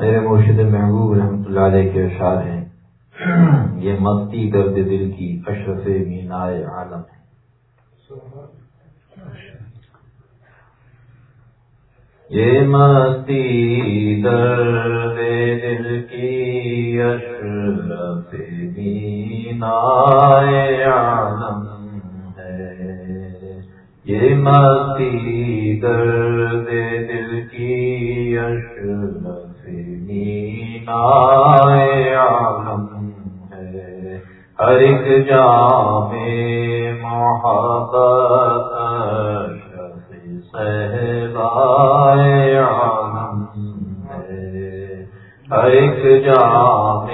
میرے مرشد محبوب رحمۃ اللہ علیہ کے اشعار ہیں۔ یہ مستی درد دل کی اشرف مینائے عالم ہے یہ مستی درد دل کی اشرف مینائے عالم یہ مستی درد دل کی اشرف عالم ہے، ہر ایک جام محبت اشرف عالم ہے۔ ہر ایک جام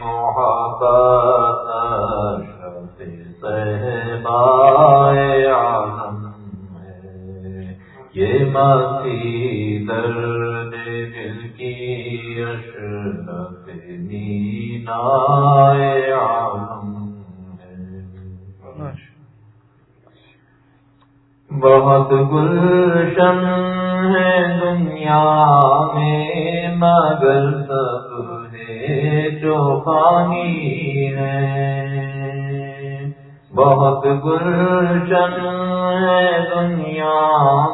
محبت اشرف صحبائے عالم یہ ماسی درد دل کی اشرف نینا عالم بہت گلشن ہے دنیا میں مگر سب ہے جو پانی ہے بہت گلشن ہے دنیا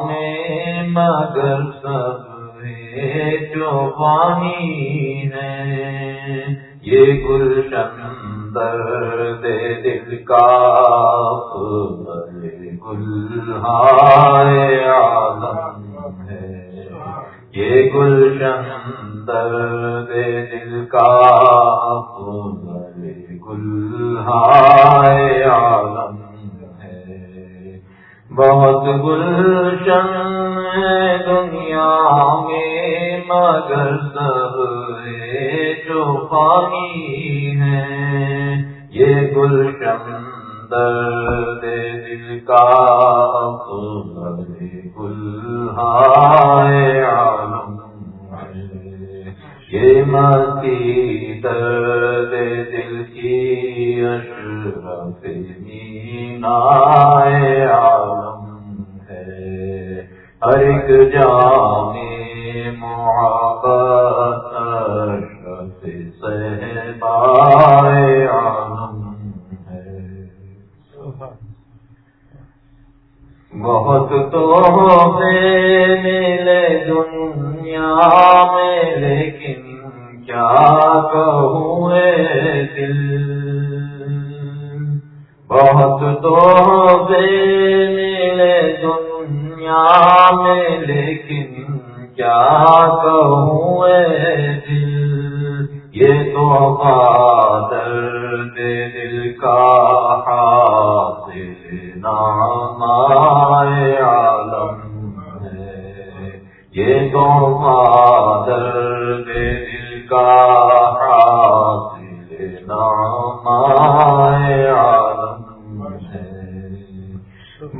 میں مگر سب جو پانی ہے یہ گلشن درد دل کا گلہائے عالم ہے یہ گلشن درد دل کا گلہائے عالم بہت گلشن ہے دنیا میں، مگر سب جو پانی ہے۔ یہ گلشن درد دل کا گلہائے عالم ہے۔ یہ متی درد دل کی اشرف مینائے عالم ہے ہر ایک جانے محبت اشرف عالم ہے۔ بہت تو ملے دنیا میں، لیکن کیا کہوں اے دل؟ بہت تو ملے دنیا میں، لیکن کیا کہوں اے دل؟ یہ تو درد دل کا حاصل نام عالم ہے۔ یہ تو درد دل کا حاصل نام عالم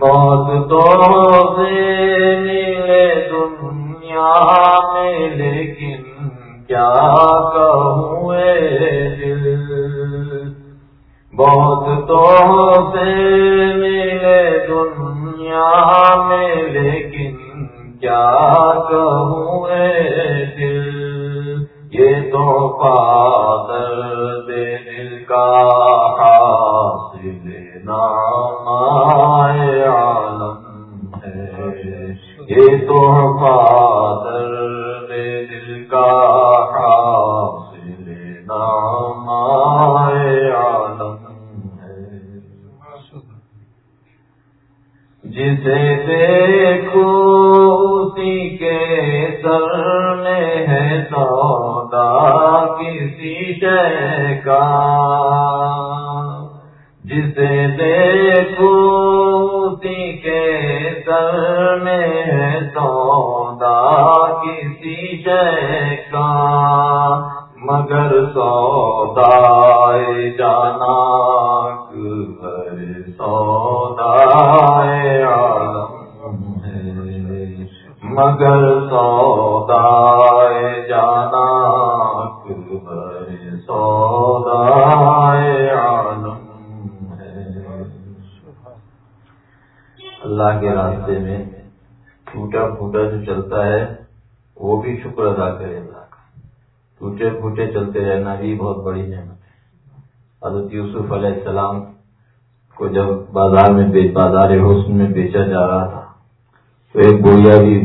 بہت تو ملے دنیا میں، لیکن کیا کہوں اے دل؟ بہت تو ملے دنیا میں، لیکن کیا کہوں اے دل؟ یہ تو پادر دل کا مگر سودا جانا سودا عالم ہے اللہ کے راستے میں ٹوٹا پھوٹا جو چلتا ہے وہ بھی شکر ادا کرے اللہ کا ٹوٹے پھوٹے چلتے رہنا بھی بہت بڑی نعمت ہے حضرت یوسف علیہ السلام کو جب بازار میں بازار حسن میں بیچا جا رہا تھا تو ایک گوڑیا بھی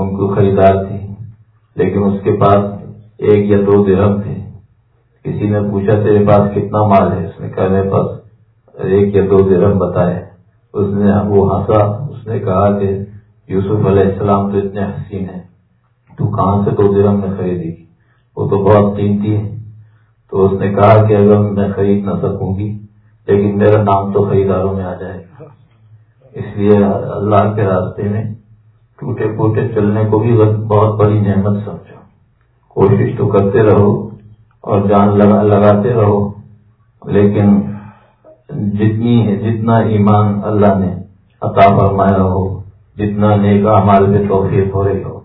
ان کو خریدار تھی، لیکن اس کے پاس ایک یا دو درم تھے۔ کسی نے پوچھا، تیرے پاس کتنا مال ہے؟ اس نے کہا، میرے پاس ایک یا دو درم بتائے۔ اس نے وہ ہنسا۔ اس نے کہا کہ یوسف علیہ السلام تو اتنے حسین ہیں، تو کہاں سے دو درم میں خریدی؟ وہ تو بہت قیمتی ہے تو اس نے کہا کہ اگر میں خرید نہ سکوں گی، لیکن میرا نام تو خریداروں میں آ جائے گا۔ اس لیے اللہ کے راستے میں ٹوٹے پھوٹے چلنے کو بھی بہت بڑی نعمت سمجھو۔ کوشش تو کرتے رہو اور جان لگا لگاتے رہو، لیکن جتنی جتنا ایمان اللہ نے عطا فرمایا ہو، جتنا نیک مال میں توفیق ہو رہی ہو،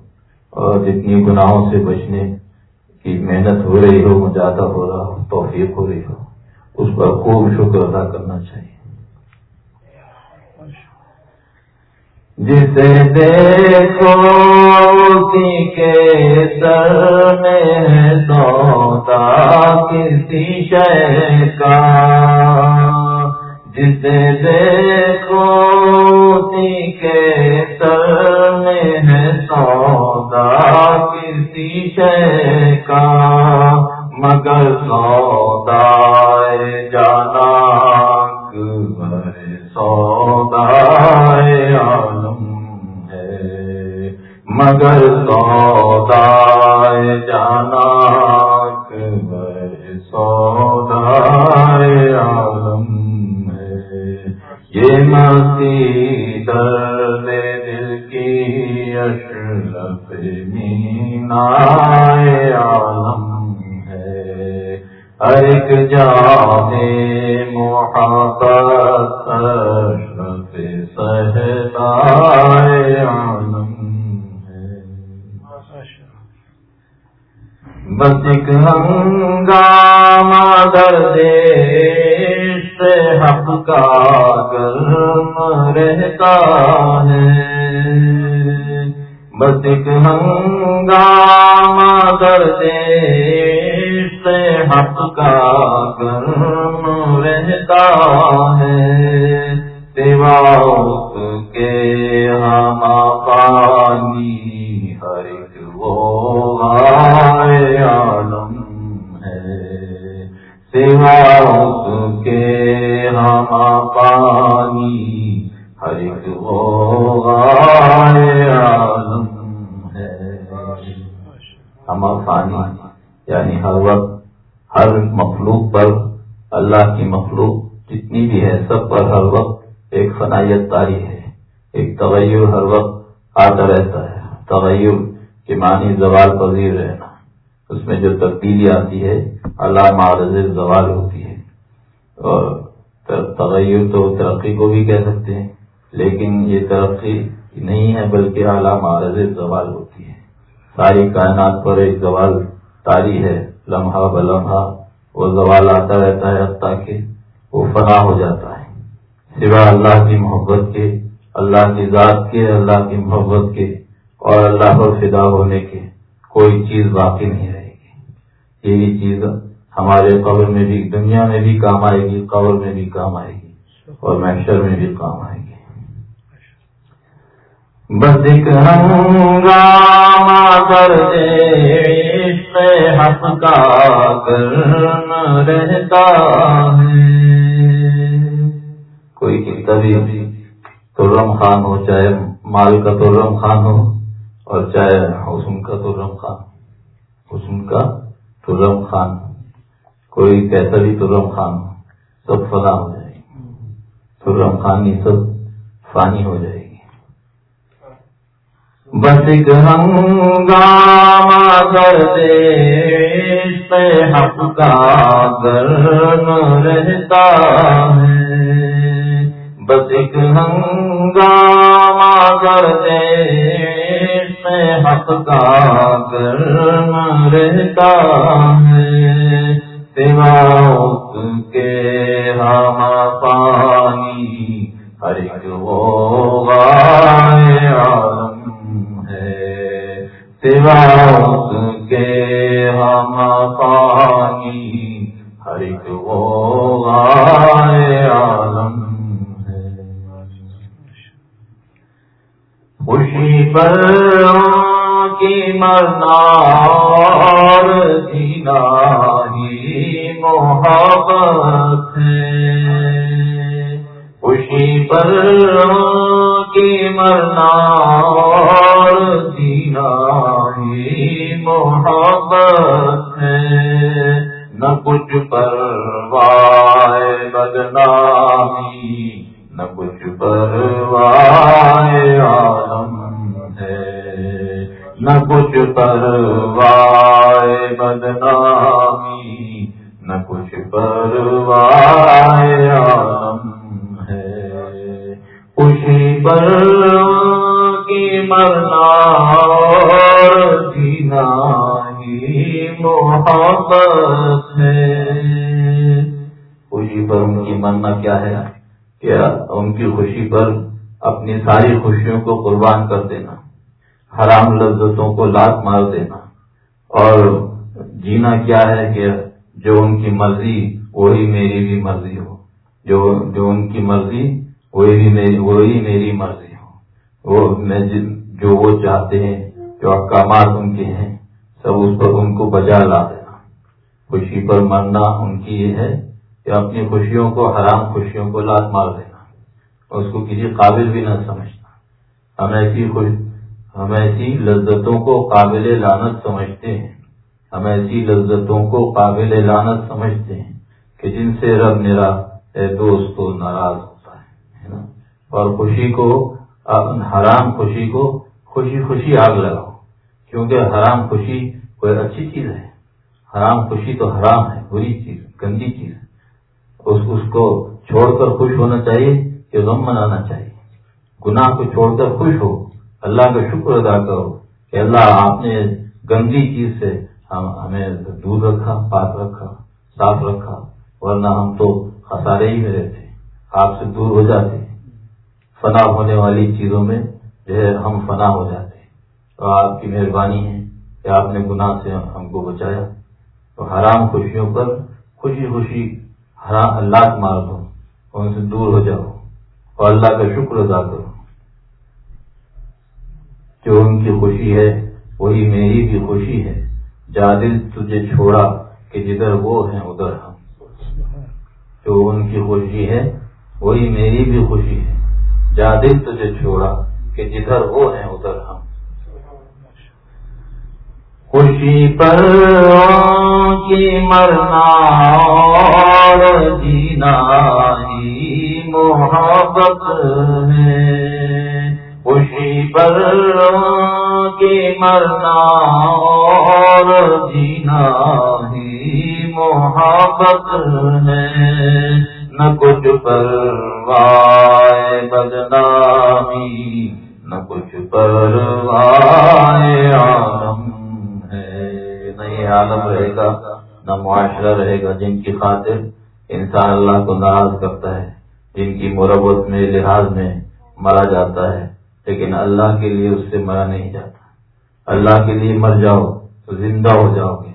اور جتنی گناہوں سے بچنے کی محنت ہو رہی ہو مجاہدہ ہو رہا ہو، توفیق ہو رہی ہو، اس پر خوب شکر ادا کرنا چاہیے۔ جسے دیکھو اسی کے سر میں سوتا کسی شے کا۔ جسے دیکھو اسی کے سر میں سوتا کسی شے کا۔ مگر سودا جانا سودا۔ مگر سودا جانا سودا عالم یہ مسیح درد دل کی اشرف مینا عالم ہے ہر ایک جانے محبت اشرف سہدائے بس ایک ہنگامہ درد سے حق کا گرم رہتا ہے۔ بس ایک ہنگامہ درد سے حق کا گرم رہتا ہے۔ سوا کے ہم پانی ہر ایک وہ سوا کے ہم پانی ہر ایک عالم ہے ہم پانی یعنی ہر وقت ہر مخلوق پر اللہ کی مخلوق جتنی بھی ہے سب پر ہر وقت ایک فنائیت تاری ہے ایک تغیر ہر وقت آتا رہتا ہے تغیر کے معنی زوال پذیر رہنا اس میں جو تبدیلی آتی ہے، اللہ معرض زوال ہوتی ہے۔ اور تغیر تو ترقی کو بھی کہہ سکتے ہیں، لیکن یہ ترقی نہیں ہے بلکہ اعلیٰ معرض زوال ہوتی ہے۔ ساری کائنات پر ایک زوال تاری ہے، لمحہ ب لمحہ۔ وہ زوال آتا رہتا ہے حتیٰ کہ وہ فنا ہو جاتا ہے۔ سوا اللہ کی محبت کے، اللہ کی ذات کے، اللہ کی محبت کے اور اللہ پر فدا ہونے کے کوئی چیز باقی نہیں رہے گی یہی چیز ہمارے قبر میں بھی، دنیا میں بھی کام آئے گی، قبر میں بھی کام آئے گی، اور محشر میں بھی کام آئے گی۔ بدک ہنگامہ کر دے حق کا کرن رہتا ہے۔ کوئی کبھی ترم خان ہو، چاہے مال کا ترم خان ہو، اور چاہے حسن کا ترم خان۔ حسن کا ترم خان۔ کوئی کیسا بھی ترم خان، سب فنا ہو جائے گی۔ ترم خانی سب فانی ہو جائے گی۔ بس ایک ہنگامہ کر دے حق کا گرم رہتا ہے۔ بس ہنگامہ کر دے میں حق کا کرم رہتا ہے، سوا اس کے ہم پانی ہر ایک وہ عالم ہے۔ سوا اس کے ہم پانی ہر ایک وہ عالم خوشی پر کی مرنا اور جینا ہی محبت ہے۔ خوشی پر کی مرنا اور جینا ہی محبت ہے۔ نہ کچھ پر وائے بدنامی نہ کچھ پروائے عالم ہے، نہ کچھ پروائے بدنامی، نہ کچھ پروائے عالم ہے۔ خوشی پر کی مرنا جینا ہی محبت ہے۔ خوشی پر ان کی مرنا کیا ہے؟ کیا ان کی خوشی پر اپنی ساری خوشیوں کو قربان کر دینا، حرام لذتوں کو لات مار دینا۔ اور جینا کیا ہے کہ جو ان کی مرضی، وہی میری بھی مرضی ہو۔ جو جو ان کی مرضی، وہی میری وہی میری مرضی ہو۔ وہ میں جو وہ چاہتے ہیں، جو احکامات ان کے ہیں، سب اس پر ان کو بجا لا دینا۔ خوشی پر مرنا ان کی یہ ہے کہ اپنی خوشیوں کو، حرام خوشیوں کو لات مار دینا۔ اس کو کسی قابل بھی نہ سمجھنا ہم ایسی خوش ہم ایسی لذتوں کو قابل لانت سمجھتے ہیں۔ ہم ایسی لذتوں کو قابل لانت سمجھتے ہیں کہ جن سے رب میرا دوست کو ناراض ہوتا ہے اور خوشی کو حرام خوشی کو خوشی خوشی آگ لگاؤ۔ کیونکہ حرام خوشی کوئی اچھی چیز ہے۔ حرام خوشی تو حرام ہے، بری چیز، گندی چیز ہے۔ اس اس کو چھوڑ کر خوش ہونا چاہیے۔ کہ غم منانا چاہیے۔ گناہ کو چھوڑ کر خوش ہو، اللہ کا شکر ادا کرو کہ اللہ آپ نے گندی چیز سے ہمیں دور رکھا، پاک رکھا، صاف رکھا، ورنہ ہم تو خسارے ہی میں رہتے آپ سے دور ہو جاتے فنا ہونے والی چیزوں میں جو ہے ہم فنا ہو جاتے تو آپ کی مہربانی ہے کہ آپ نے گناہ سے ہم کو بچایا۔ تو حرام خوشیوں پر خوشی خوشی اللہ مار دو ان سے دور ہو جاؤ۔ اور اللہ کا شکر ادا کرو۔ جو ان کی خوشی ہے، وہی میری بھی خوشی ہے۔ جا دل تجھے چھوڑا کہ جدھر وہ ہیں، ادھر ہم۔ جو ان کی خوشی ہے، وہی میری بھی خوشی ہے۔ جا دل تجھے چھوڑا کہ جدھر وہ ہیں، ادھر ہم۔ خوشی پر کی مرنا اور جینا ہی۔ محبت ہے۔ خوشی پر کی مرنا اور جینا ہی محبت ہے۔ نہ کچھ پر وائے بدنامی، نہ کچھ پر وائے عالم نہیں، عالم رہے گا، نہ معاشرہ رہے گا۔ جن کی خاطر انسان اللہ کو ناراض کرتا ہے۔ جن کی مربت میں لحاظ میں مرا جاتا ہے لیکن اللہ کے لیے اس سے مرا نہیں جاتا۔ اللہ کے لیے مر جاؤ تو زندہ ہو جاؤ گے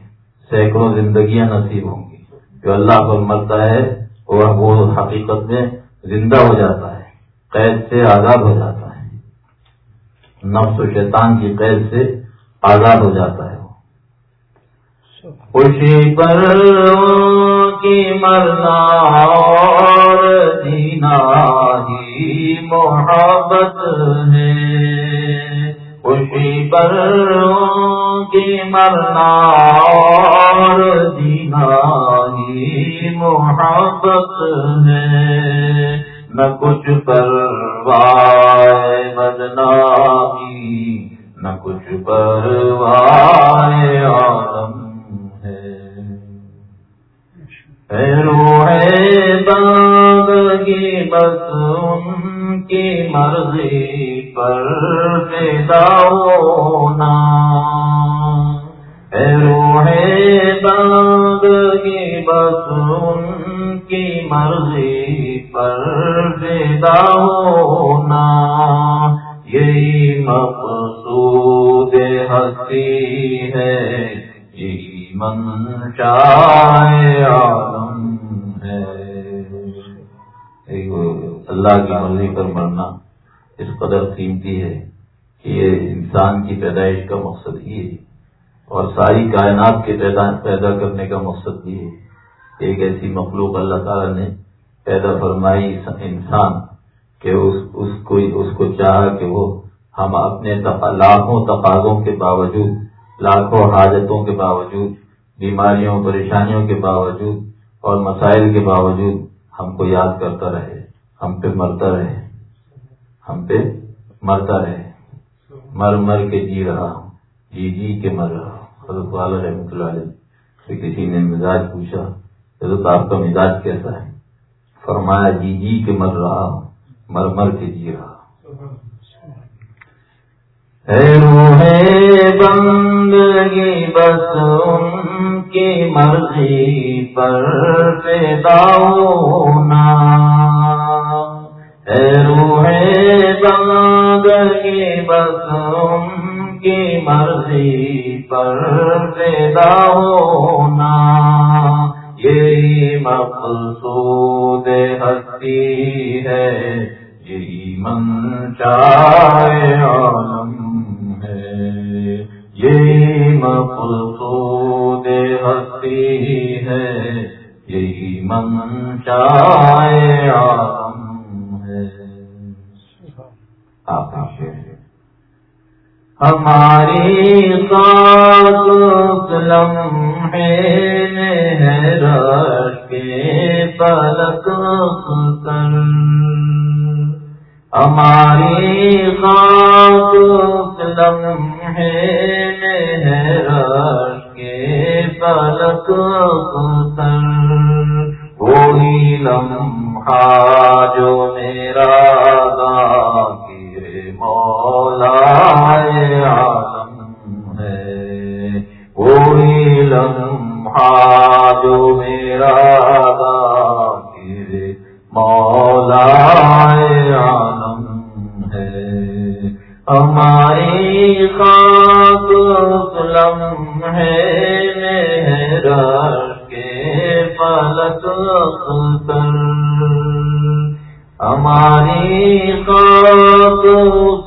سینکڑوں زندگیاں نصیب ہوں گی۔ جو اللہ پر مرتا ہے وہ حقیقت میں زندہ ہو جاتا ہے قید سے آزاد ہو جاتا ہے۔ نفس و شیطان کی قید سے آزاد ہو جاتا ہے خوشی پر کی مرنا اور جینا ہی محبت ہے۔ خوشی پر کی مرنا اور جینا ہی محبت ہے۔ نہ کچھ پر وائے بدنامی، نہ کچھ پر وائے عالم بندگی بس ان کی مرضی پر ہونا روح بندگی بس ان کی مرضی پر ہونا یہی مقصود ہستی ہے جی یہی منشا اللہ کی مرضی پر مرنا اس قدر قیمتی ہے کہ یہ انسان کی پیدائش کا مقصد ہی ہے اور ساری کائنات کے پیدا کرنے کا مقصد بھی ہے۔ ایک ایسی مخلوق اللہ تعالیٰ نے پیدا فرمائی انسان کہ اس اس کو اس کو چاہا کہ وہ ہم اپنے لاکھوں تقاضوں کے باوجود، لاکھوں حاجتوں کے باوجود، بیماریوں، پریشانیوں کے باوجود اور مسائل کے باوجود ہم کو یاد کرتا رہے۔ ہم پہ مرتا رہے۔ ہم پہ مرتا رہے۔ مر مر کے جی رہا ہوں۔ جی جی کے مر رہا ہوں۔ حضرت والا رحمۃ اللہ علیہ کسی نے مزاج پوچھا، حضرت آپ کا مزاج کیسا ہے؟ فرمایا جی جی کے مر رہا ہوں۔ مر مر کے جی رہا بندگی، بس ان کی مرضی پر پیدا ہونا۔ ہے روح بندگی بس ان کی مرضی پر پیدا ہونا۔ یہی مقصود ہستی ہے، یہی من چائے عالم ہے۔ یہی مقصود ہستی ہے، یہی من عالم ہماری سات لمحے رش کے پلک کر ہماری خاک لمحے رش کے پلک کر وہی لمحہ جو میرا گا مولا عالم ہے۔ کوئی لمحہ جو میرا مولا عالم ہے۔ ہماری خاک لمحے رش کے پلک ہماری خاک کو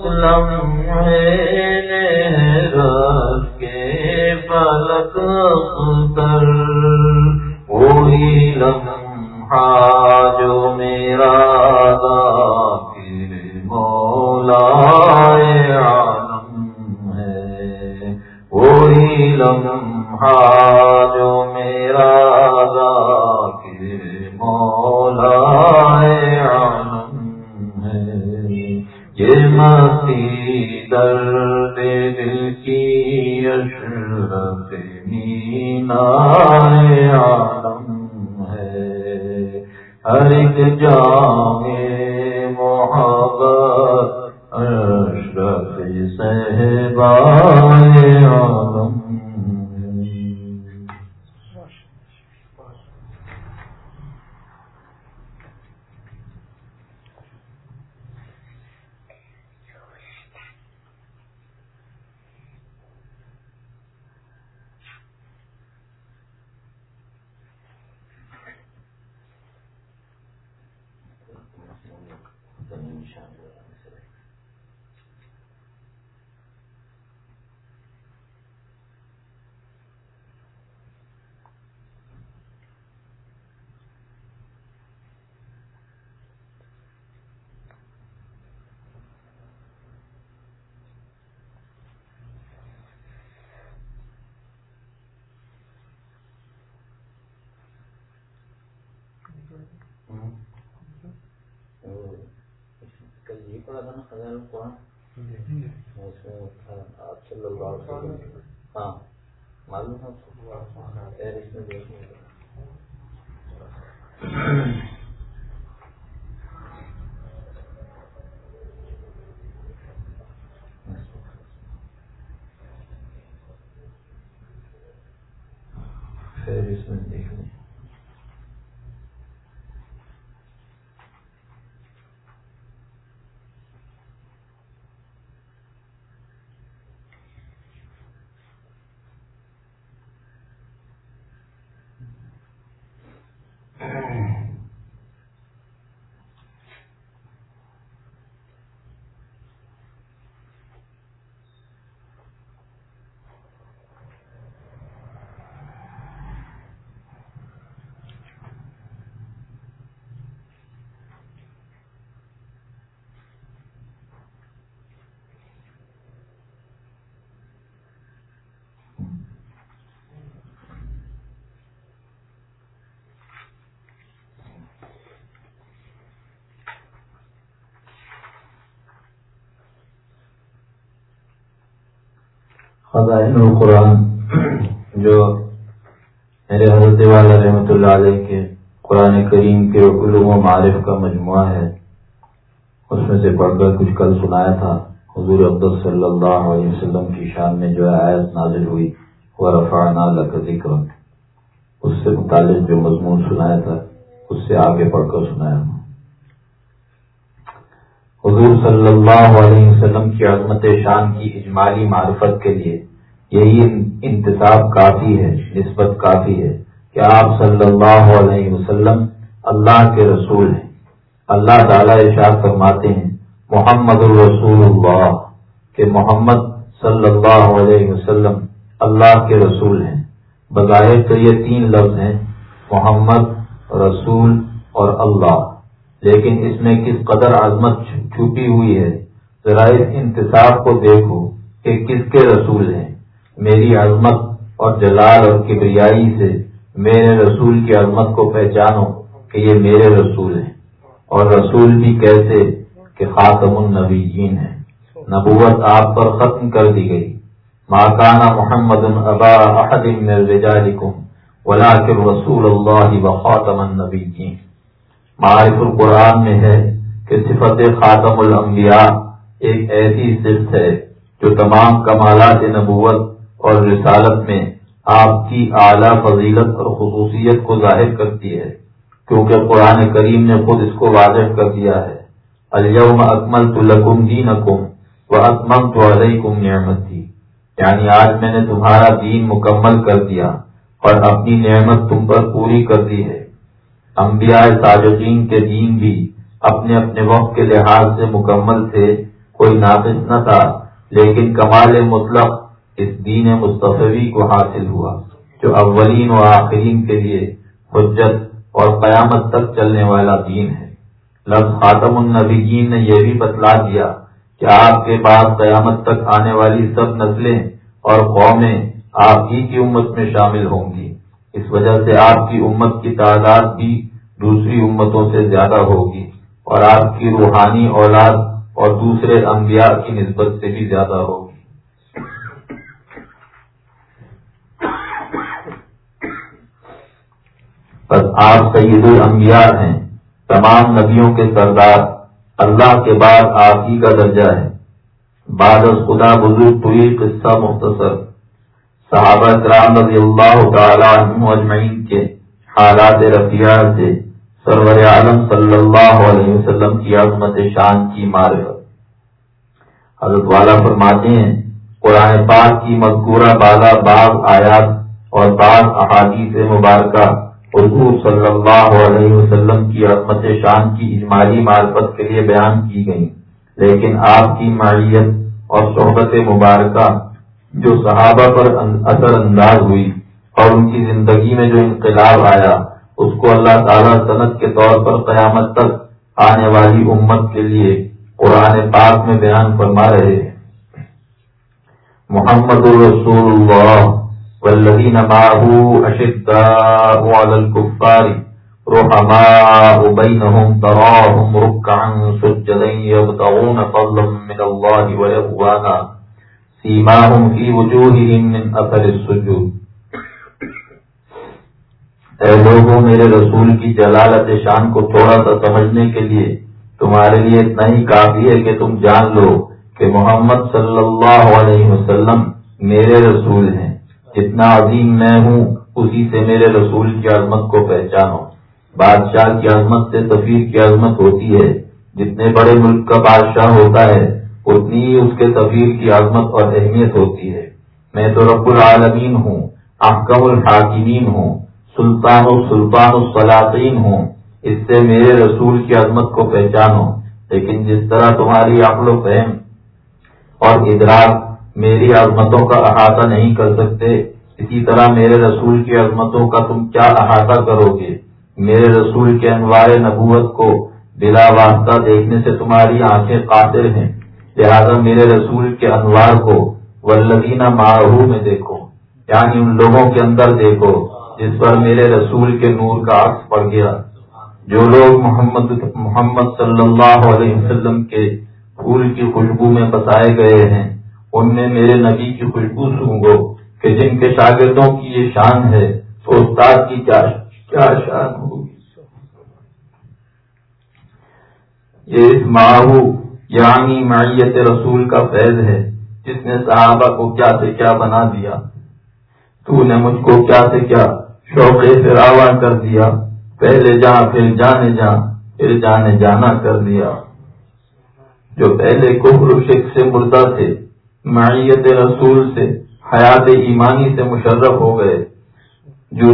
پڑا تھا نا قرآن آپ سے لوگ ہاں۔ معلوم ہے خزائن القرآن، جو میرے حضرت والا رحمۃ اللہ علیہ کے قرآن کریم کے علوم و معارف کا مجموعہ ہے، اس میں سے پڑھ کر کچھ کل سنایا تھا۔ حضور عبد صلی اللہ علیہ وسلم کی شان میں جو آیت نازل ہوئی وہ رفا نال ذکر اس سے متعلق جو مضمون سنایا تھا، اس سے آگے پڑھ کر سنایا ہوں۔ حضور صلی اللہ علیہ وسلم کی عظمت شان کی اجمالی معرفت کے لیے یہی انتصاب کافی ہے، نسبت کافی ہے کہ آپ صلی اللہ علیہ وسلم اللہ کے رسول ہیں۔ اللہ تعالی ارشاد فرماتے ہیں، محمد الرسول اللہ، کہ محمد صلی اللہ علیہ وسلم اللہ کے رسول ہیں۔ بظاہر تو یہ تین لفظ ہیں، محمد، رسول اور اللہ۔ لیکن اس میں کس قدر عظمت چھپی ہوئی ہے، ذرا اس انتصاب کو دیکھو کہ کس کے رسول ہیں۔ میری عظمت اور جلال اور کبریائی سے میرے رسول کی عظمت کو پہچانو کہ یہ میرے رسول ہیں۔ اور رسول بھی کیسے کہ خاتم النبیین ہے نبوت آپ پر ختم کر دی گئی۔ ماکانہ محمد ابا احد ولكن رسول اللہ و خاتم النبیین۔ معارف القرآن میں ہے کہ صفت خاتم الانبیاء ایک ایسی صفت ہے جو تمام کمالات نبوت اور رسالت میں آپ کی اعلیٰ فضیلت اور خصوصیت کو ظاہر کرتی ہے، کیونکہ قرآن کریم نے خود اس کو واضح کر دیا ہے۔ الم اکمل تو لکم دین اکم و اکمم تو یعنی آج میں نے تمہارا دین مکمل کر دیا اور اپنی نعمت تم پر پوری کر دی ہے۔ انبیاء تاجدین کے دین بھی اپنے اپنے وقت کے لحاظ سے مکمل تھے، کوئی ناقص نہ تھا، لیکن کمال مطلق اس دین مصطفی کو حاصل ہوا، جو اولین و آخرین کے لیے حجت اور قیامت تک چلنے والا دین ہے۔ لفظ خاتم النبیین نے یہ بھی بتلا دیا کہ آپ کے بعد قیامت تک آنے والی سب نسلیں اور قومیں آپ ہی کی امت میں شامل ہوں گی۔ اس وجہ سے آپ کی امت کی تعداد بھی دوسری امتوں سے زیادہ ہوگی اور آپ کی روحانی اولاد اور دوسرے انبیاء کی نسبت سے بھی زیادہ ہوگی۔ بس آپ سید الانبیاء ہیں، تمام نبیوں کے سردار، اللہ کے بعد آپ ہی کا درجہ ہے۔ بعد خدا بزرگ طویل قصہ مختصر۔ صحابہ کرام رضی اللہ تعالی عنہ اجمعین کے حالات رفیع سے سرور عالم صلی اللہ علیہ وسلم کی عظمت شان کی معرفت۔ حضرت والا فرماتے ہیں، قرآن پاک کی مذکورہ بالا باغ آیات اور بعض احادیث مبارکہ حضور صلی اللہ علیہ وسلم کی عظمت شان کی اجمالی معرفت کے لیے بیان کی گئی لیکن آپ کی معیت اور صحبت مبارکہ جو صحابہ پر اثر انداز ہوئی اور ان کی زندگی میں جو انقلاب آیا، اس کو اللہ تعالیٰ صنعت کے طور پر قیامت تک آنے والی امت کے لیے قرآن پاک میں بیان فرما رہے ہیں۔ محمد الرسول اللہ والذین معه اشداء على الكفار رحماء بينهم تراهم ركعا سجدا يبتغون فضلا من الله ورضوانا سیماہم فی وجوہہم من اثر السجود. اے لوگوں، میرے رسول کی جلالت شان کو تھوڑا سا سمجھنے کے لیے، تمہارے لیے اتنا ہی کافی ہے کہ تم جان لو کہ محمد صلی اللہ علیہ وسلم میرے رسول ہیں۔ جتنا عظیم میں ہوں، اسی سے میرے رسول کی عظمت کو پہچانو۔ بادشاہ کی عظمت سے سفیر کی عظمت ہوتی ہے۔ جتنے بڑے ملک کا بادشاہ ہوتا ہے اتنی ہی اس کے تفیر کی عظمت اور اہمیت ہوتی ہے۔ میں تو رب العالمین ہوں، احکم الحاکمین ہوں، سلطان السلطان السلاطین ہوں۔ اس سے میرے رسول کی عظمت کو پہچانو، لیکن جس طرح تمہاری عقل و فہم اور ادراک میری عظمتوں کا احاطہ نہیں کر سکتے، اسی طرح میرے رسول کی عظمتوں کا تم کیا احاطہ کرو گے؟ میرے رسول کے انوار نبوت کو بلا واسطہ دیکھنے سے تمہاری آنکھیں قاطر ہیں۔ لہذا میرے رسول کے انوار کو ولدینہ ماہو میں دیکھو یعنی ان لوگوں کے اندر دیکھو جس پر میرے رسول کے نور کا عکس پڑ گیا۔ جو لوگ محمد محمد صلی اللہ علیہ وسلم کے پھول کی خوشبو میں بتائے گئے ہیں ان میں میرے نبی کی خوشبو سونگو کہ جن کے شاگردوں کی یہ شان ہے تو استاد کی کیا کیا شان ہوگی؟ یہ ماہو یعنی معیت رسول کا فیض ہے۔ جس نے صحابہ کو کیا سے کیا بنا دیا؟ تو نے مجھ کو کیا سے کیا؟ شوق فراوا کر دیا۔ پہلے جا پھر جانے جا پھر جانے جانا کر دیا۔ جو پہلے کفر شک سے مردہ تھے، معیت رسول سے، حیات ایمانی سے مشرف ہو گئے۔ جو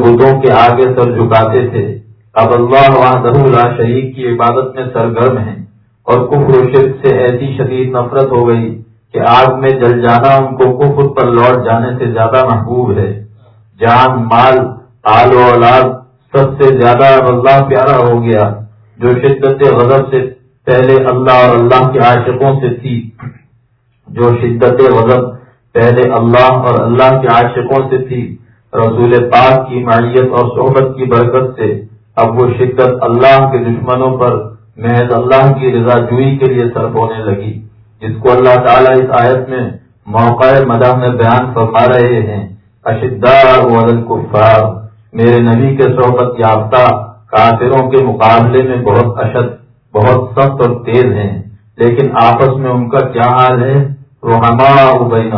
بدھوں کے آگے سر جھکاتے تھے۔ اب اللہ وحدہ لا شریک کی عبادت میں سرگرم ہیں۔ اور کفر و شرک سے ایسی شدید نفرت ہو گئی کہ آگ میں جل جانا ان کو کفر پر لوٹ جانے سے زیادہ محبوب ہے۔ جان، مال، آل و اولاد سب سے زیادہ اللہ پیارا ہو گیا، جو شدت غضب سے پہلے اللہ اور اللہ کے عاشقوں سے تھی۔ جو شدت غضب پہلے اللہ اور اللہ کے عاشقوں سے تھی۔ رسول پاک کی معیت اور صحبت کی برکت سے اب وہ شدت اللہ کے دشمنوں پر محض اللہ کی رضا جوئی کے لیے صرف ہونے لگی، جس کو اللہ تعالیٰ اس آیت میں موقع مداح میں بیان فرما رہے ہیں۔ اشدار کفار، میرے نبی کے صحبت یافتہ کافروں کے مقابلے میں بہت اشد، بہت سخت اور تیز ہیں۔ لیکن آپس میں ان کا کیا حال ہے؟ روحما ابین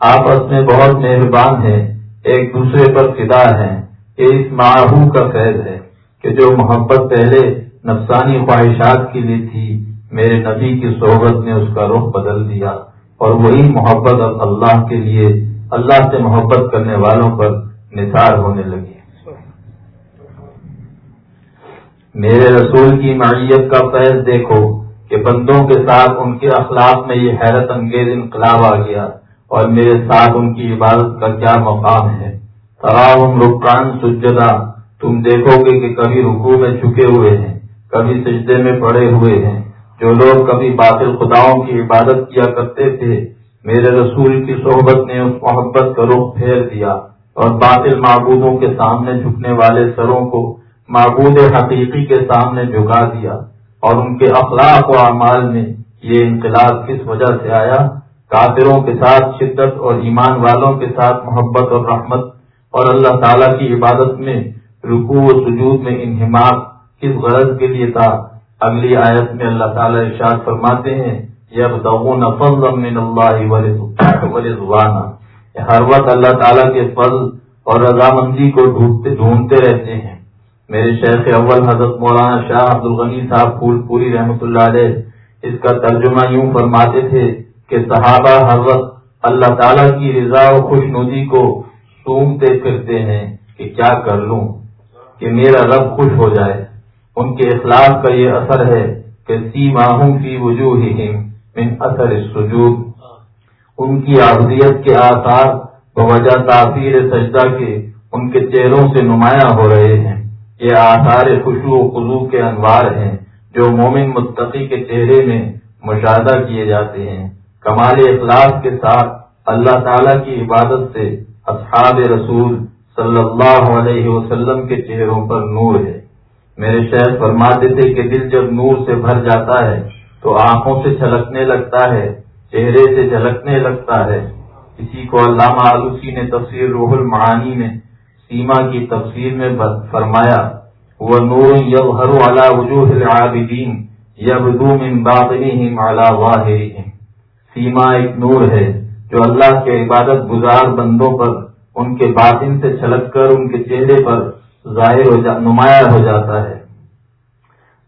آپس میں بہت مہربان ہے ایک دوسرے پر فدا ہے یہ اس معاہو کا فیض ہے کہ جو محبت پہلے نفسانی خواہشات کے لیے تھی، میرے نبی کی صحبت نے اس کا رخ بدل دیا۔ اور وہی محبت اب اللہ کے لیے، اللہ سے محبت کرنے والوں پر نثار ہونے لگی۔ میرے رسول کی معیت کا فیض دیکھو کہ بندوں کے ساتھ ان کے اخلاق میں یہ حیرت انگیز انقلاب آ گیا۔ اور میرے ساتھ ان کی عبادت کا کیا مقام ہے؟ تمام رکان سجدہ۔ تم دیکھو گے کہ کبھی رکو میں چکے ہوئے ہیں۔ کبھی سجدے میں پڑے ہوئے ہیں۔ جو لوگ کبھی باطل خداؤں کی عبادت کیا کرتے تھے، میرے رسول کی صحبت نے اس محبت کا رخ پھیر دیا اور باطل معبودوں کے سامنے جھکنے والے سروں کو معبود حقیقی کے سامنے جھکا دیا اور ان کے اخلاق و اعمال میں یہ انقلاب کس وجہ سے آیا؟ کافروں کے ساتھ شدت اور ایمان والوں کے ساتھ محبت اور رحمت اور اللہ تعالی کی عبادت میں رکو و سجود میں انہماق کس غرض کے لیے تھا۔ اگلی آیت میں اللہ تعالیٰ ارشاد فرماتے ہیں یب دغون من اللہ زبانہ ہر وقت اللہ تعالیٰ کے فضل اور رضامندی کو ڈھونڈتے ڈھونڈتے رہتے ہیں۔ میرے شیخ اول حضرت مولانا شاہ عبد الغنی صاحب پھول پوری رحمۃ اللہ علیہ اس کا ترجمہ یوں فرماتے تھے کہ صحابہ حضرت اللہ تعالیٰ کی رضا و خوش ندی کو سونگتے پھرتے ہیں کہ کیا کر لوں، کہ میرا رب خوش ہو جائے۔ ان کے اخلاق کا یہ اثر ہے کہ سی ماہوں کی وجوہ من اثر سجود ان کی آبدیت کے آثار بوجہ تاثیر سجدہ کے ان کے چہروں سے نمایاں ہو رہے ہیں۔ یہ آثار خوشو و خزو کے انوار ہیں جو مومن متقی کے چہرے میں مشاہدہ کیے جاتے ہیں۔ کمال اخلاق کے ساتھ اللہ تعالی کی عبادت سے اصحاب رسول صلی اللہ علیہ وسلم کے چہروں پر نور ہے۔ میرے شہر فرماتے تھے کہ دل جب نور سے بھر جاتا ہے تو آنکھوں سے چھلکنے لگتا ہے، چہرے سے جھلکنے لگتا ہے۔ کسی کو علامہ آلوسی نے تفسیر روح المعانی میں سیما کی تفسیر میں فرمایا وہ نور یب ہر والا وجوہ العابدین یب من باطنہم علی ظاہرہم. سیما ایک نور ہے جو اللہ کے عبادت گزار بندوں پر، ان کے باطن سے چھلک کر ان کے چہرے پر ظاہر ہو جا، نمایاں ہو جاتا ہے۔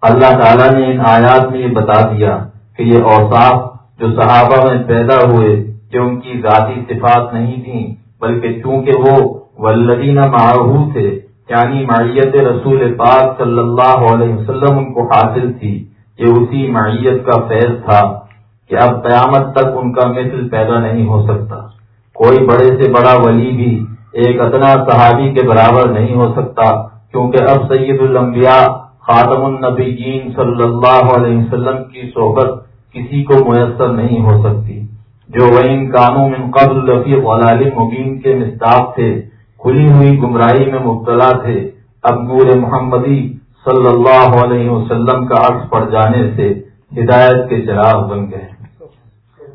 اللہ تعالیٰ نے ان آیات میں یہ بتا دیا کہ یہ اوساف جو صحابہ میں پیدا ہوئے کہ ان کی ذاتی صفات نہیں تھیں، بلکہ چونکہ وہ ولدینہ معروح تھے یعنی معیت رسول پاک صلی اللہ علیہ وسلم ان کو حاصل تھی، یہ اسی معیت کا فیض تھا کہ اب قیامت تک ان کا مثل پیدا نہیں ہو سکتا۔ کوئی بڑے سے بڑا ولی بھی ایک ادنا صحابی کے برابر نہیں ہو سکتا، کیونکہ اب سید الانبیاء خاتم النبیین صلی اللہ علیہ وسلم کی صحبت کسی کو میسر نہیں ہو سکتی۔ جو وہ قانون من قبل لفی غلال مبین کے مستاف تھے، کھلی ہوئی گمراہی میں مبتلا تھے، اب نور محمدی صلی اللہ علیہ وسلم کا عکس پڑ جانے سے ہدایت کے چراغ بن گئے۔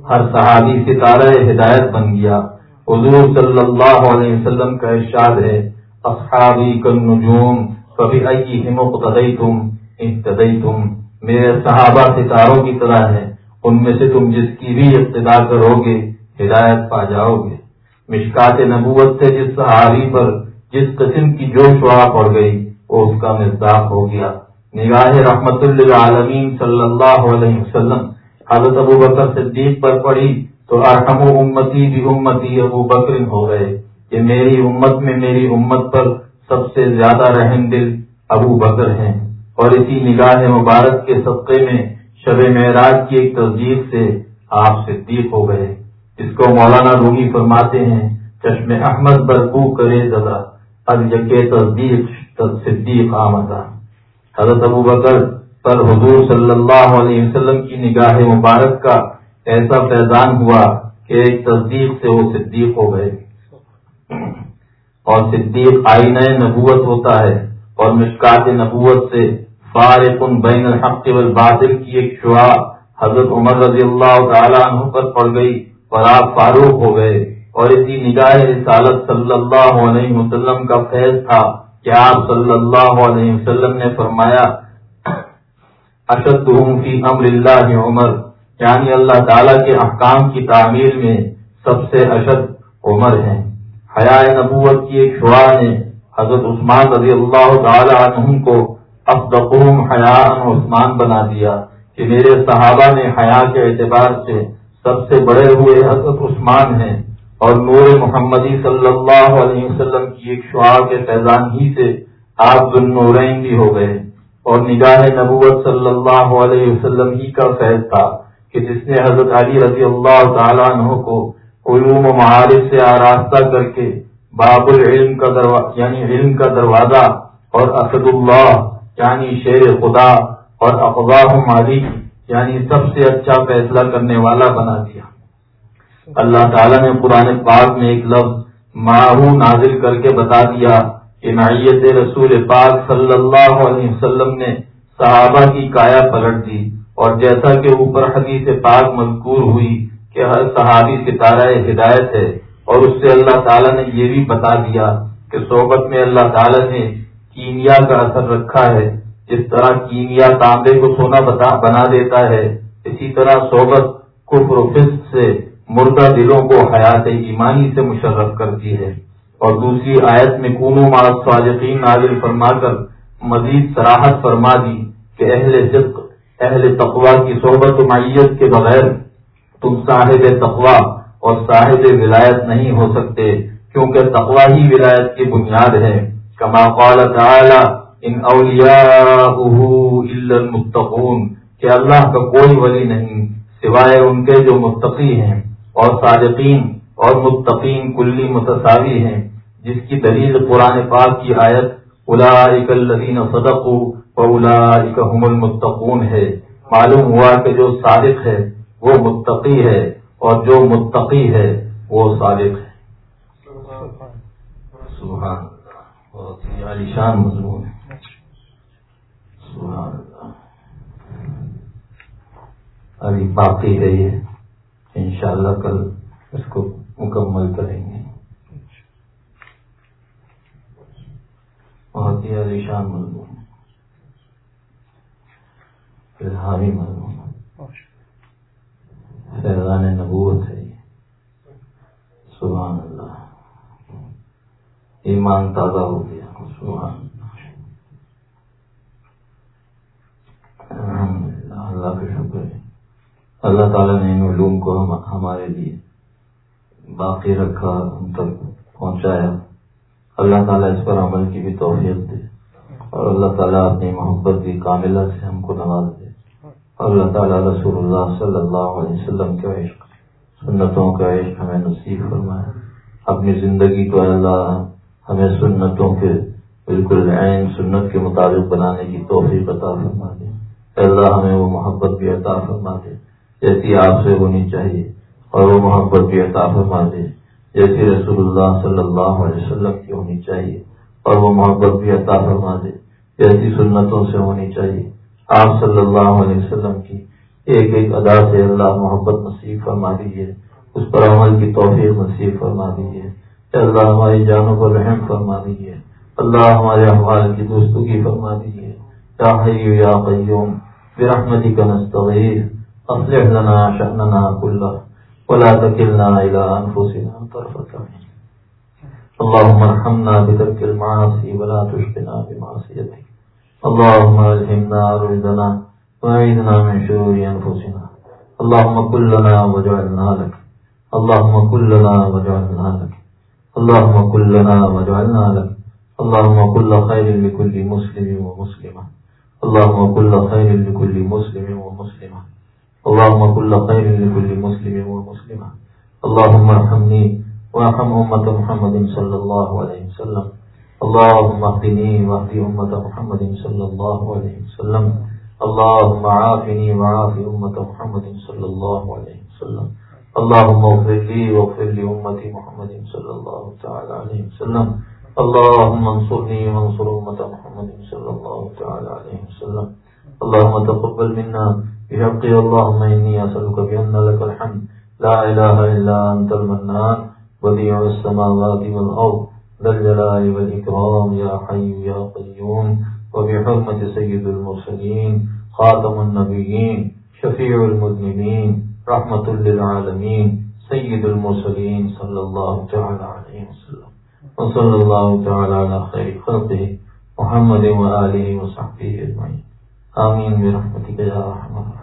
ہر صحابی ستارہ ہدایت بن گیا۔ حضور صلی اللہ علیہ وسلم کا ارشاد ہے، اصحابی کن نجوم کبھی ائی ہمت تم ابتدئی تم میرے صحابہ ستاروں کی طرح ہے ان میں سے تم جس کی بھی ابتدا کرو گے، ہدایت پا جاؤ گے۔ مشکات نبوت سے جس صحابی پر جس قسم کی جو شعا پڑ گئی، وہ اس کا مزاق ہو گیا۔ نگاہ رحمت اللہ عالمین صلی اللہ علیہ وسلم، حضرت ابو بکر صدیق پر پڑی تو ارحم امتی بھی امتی ابو بکر ہو گئے کہ میری امت میں میری امت پر سب سے زیادہ رحم دل ابو بکر ہیں۔ اور اسی نگاہ مبارک کے صدقے میں شب معراج کی ایک تصدیق سے آپ صدیق ہو گئے۔ اس کو مولانا روحی فرماتے ہیں، چشم احمد بربو کرے زدہ تصدیق صدیق آمدہ۔ حضرت ابو بکر پر حضور صلی اللہ علیہ وسلم کی نگاہ مبارک کا ایسا فیضان ہوا کہ ایک تصدیق سے وہ صدیق ہو گئے۔ اور صدیق آئین نبوت ہوتا ہے اور مشکات نبوت سے فارق بین الحق والباطل کی ایک شعا حضرت عمر رضی اللہ تعالیٰ عنہ پر پڑ گئی اور آپ فاروق ہو گئے۔ اور اسی نگاہ رسالت صلی اللہ علیہ وسلم کا فیض تھا کہ آپ صلی اللہ علیہ وسلم نے فرمایا اشد فی امر اللہ عمر یعنی اللہ تعالیٰ کے احکام کی تعمیر میں سب سے اشد عمر ہیں۔ حیا نبوت کی ایک شعا نے حضرت عثمان رضی اللہ تعالی عنہ کو افدقوم حیا عثمان بنا دیا کہ میرے صحابہ نے حیا کے اعتبار سے سب سے بڑے ہوئے حضرت عثمان ہیں اور نور محمدی صلی اللہ علیہ وسلم کی ایک شعا کے فیضان ہی سے آپ ذنورین بھی ہو گئے اور نگاہ نبوت صلی اللہ علیہ وسلم ہی کا فیض تھا۔ کہ جس نے حضرت علی رضی اللہ تعالیٰ عنہ کو علوم و معارف سے آراستہ کر کے باب العلم کا دروازہ یعنی علم کا دروازہ اور اسد اللہ یعنی شیر خدا اور افواہ مالک یعنی سب سے اچھا فیصلہ کرنے والا بنا دیا۔ اللہ تعالیٰ نے قرآن پاک میں ایک لفظ ماہو نازل کر کے بتا دیا کہ معیت رسول پاک صلی اللہ علیہ وسلم نے صحابہ کی کایا پلٹ دی۔ اور جیسا کہ اوپر حدیث پاک مذکور ہوئی کہ ہر صحابی ستارہ ہدایت ہے اور اس سے اللہ تعالیٰ نے یہ بھی بتا دیا کہ صحبت میں اللہ تعالیٰ نے کیمیا کا اثر رکھا ہے، جس طرح کیمیا تانبے کو سونا بنا دیتا ہے، اسی طرح صحبت کو فسق سے مردہ دلوں کو حیات ایمانی سے مشرف کرتی ہے۔ اور دوسری آیت میں کونو صادقین نازل فرما کر مزید سراحت فرما دی کہ اہل صدق اہل تقوا کی صحبت و معیت کے بغیر تم صاحب تقوا اور صاحب ولایت نہیں ہو سکتے، کیونکہ تقوا ہی ولایت کی بنیاد ہے۔ کما قال تعالی، ان اولیاء المتقون، کہ اللہ کا کوئی ولی نہیں، سوائے ان کے جو متقی ہیں۔ اور صادقین اور متقین کلی متصاوی ہیں، جس کی دلیل قرآن پاک کی آیت الدین صدق هم المتقون ہے۔ معلوم ہوا کہ جو صادق ہے، وہ متقی ہے اور جو متقی ہے، وہ صادق ہے۔ سبحان عالیشان مضمون ہے۔ سبحان ابھی باقی ہے یہ۔ انشاءاللہ کل اس کو مکمل کریں گے۔ بہت ہی علیشان مضمون۔ الہامی مضمون فیضان نبوت ہے سبحان اللہ۔ ایمان تازہ ہو گیا۔ سبحان اللہ۔ اللہ کا شکر ہے۔ اللہ تعالیٰ نے ان علوم کو ہمارے لیے باقی رکھا ہم تک پہنچایا۔ اللہ تعالیٰ اس پر عمل کی بھی توفیق دے۔ اور اللہ تعالیٰ اپنی محبت کی کاملہ سے ہم کو نواز دے اللہ تعالیٰ رسول اللہ صلی اللہ علیہ وسلم کے عشق سنتوں کا عشق ہمیں نصیب فرمائے۔ اپنی زندگی کو اللہ ہمیں سنتوں کے بالکل عین سنت کے مطابق بنانے کی توفیق عطا فرما دے اللہ ہمیں وہ محبت بھی عطا فرما دے جیسی آپ سے ہونی چاہیے، اور وہ محبت بھی عطا فرما دے جیسی رسول اللہ صلی اللہ علیہ وسلم کی ہونی چاہیے، اور وہ محبت بھی عطا فرما دے جیسی سنتوں سے ہونی چاہیے۔ آپ صلی اللہ علیہ وسلم کی ایک ایک ادا سے اللہ محبت نصیب فرما دیجیے اس پر عمل کی توفیق نصیب فرما دیجیے اللہ ہماری جانوں پر رحم فرما دیجیے اللہ ہمارے احوال کی دوستوں کی فرما دیجیے یا حیو یا قیوم برحمتك نستغيث أصلح لنا شأننا كله ولا تكلنا إلى أنفسنا طرفة عين اللهم ارحمنا بترك المعاصي ولا تشقنا بمعصيتك اللهم ألهمنا رشدنا وأعيذنا من شرور أنفسنا. اللهم كن لنا وجعلنا لك. اللهم كن لنا وجعلنا لك. اللهم كن لنا وجعلنا لك. اللهم كل خير لكل مسلم ومسلمة. اللهم كل خير لكل مسلم ومسلمة. اللهم كل خير لكل مسلم ومسلمة. اللهم ارحمني وارحم أمة محمد صلى الله عليه وسلم. اللهم اهدني واهد أمة محمد صلى الله عليه وسلم. اللهم عافني وعاف أمة محمد صلى الله عليه وسلم. اللهم اغفر لي واغفر لأمة محمد صلى الله تعالى عليه وسلم. اللهم انصرني وانصر أمة محمد صلى الله تعالى عليه وسلم. اللهم تقبل منا بحق اللهم إني أسألك بأن لك الحمد. لا إله إلا أنت المنان. وديع السماوات والأرض. ذا الجلال والإكرام يا حي يا قيوم، وبحرمة سيد المرسلين، خاتم النبيين، شفيع المذنبين، رحمة للعالمين، سيد المرسلين صلى الله تعالى عليه وسلم. وصلى الله تعالى على خير خلقه محمد وآله وصحبه أجمعين. آمين برحمتك يا رحمة